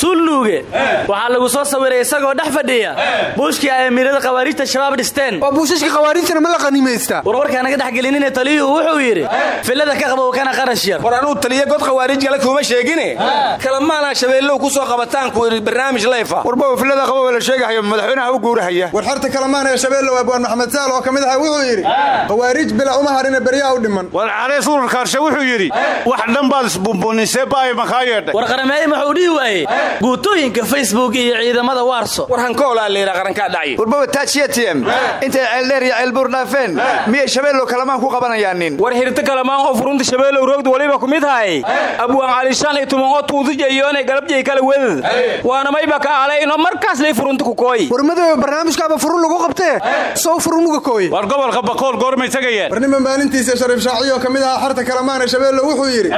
suulluuge waxaa lagu soo sawiray isagoo dhex fadhiya. Buushkii ay amiirada khawaariijta shabaab dhisteen. Waa buushashka khawaariijtana ma la qanimaystaa war warkaa naga dhexgelinine taliyuhu wuxuu yidhi fillada ka qabow kana qarash yar. War anuu taliya god khawaariij gale kuuma sheegine? Kalamaanaa shabeellow ku soo qabataan ku idhi barnaamij layfa. Warbow fillada qabow la sheegahayo madaxweynaha u guurahaya. War xerta kalamaan ee shabeellow abwaan maxamed saal oo ka mid aha wuxuu yidhi khawaariij bila uma harine beryaa u dhiman. War calees ururkaarshe wuxuu yidhi wax dhan baad isbunbunisee ba'ay makaa yeedhay? War qarameeye wuxuu dhihi waayey? Guutooyinka facebook iyo ciidamada waarso war hankoolaa layidhaa qarankaa dhacyi warbowa taajiyatm intay ceeldheer iyo ceelbuur dhaafeen miyay shabeellow kalamaan ku qabanayaanin war hirta kalamaan oo furunta shabeellow roogda waliba ku mid haay abwaan calishaan iyo tuman oo tuudija iyoonay galabjay kala wedad waana mayba ka ahlay inoo markaas lay furunta ku kooy. War madoobe barnaamijkaaba furun lagu qabtee sow furun uga kooye war gobolka bakool goormay tagayeen. War ninba maalintiisa shariif shaaciyo ka mid ahaa xerta kalamaan ee shabeellow wuxuu yidhi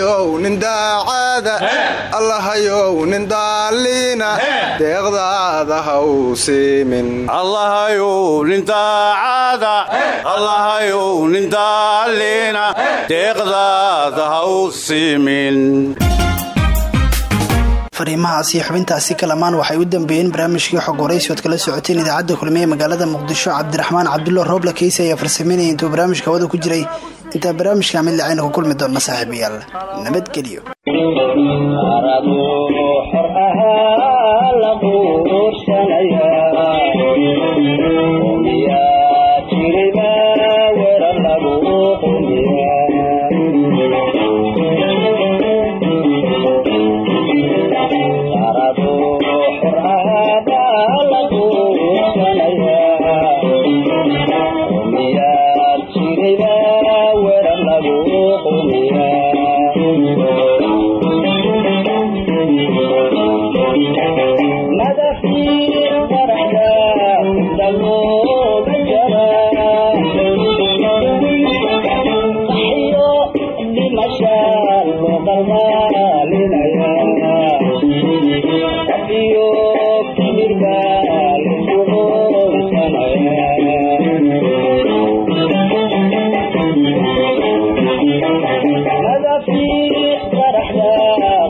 allahayow nin daacaada allahayow nin daaliina deeqdaada ha u siimin allahayow nin daacada allahayow nin daaliina deeqdaada ha u siimin fariimahaas iyo xubintaasi kalamaan waxay u dambeeyeen barnaamijkii xog ood kala socoteen idaacadda kulmiye magaalada muqdisho cabdiraxmaan cabdulla roobla keysi ayaa farsameynaya intuu barnaamijka hawada ku jiray intaa barnaamijka mid lacayna ku kulmi doonna saaxiibayaal nabadgelyo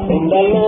Thank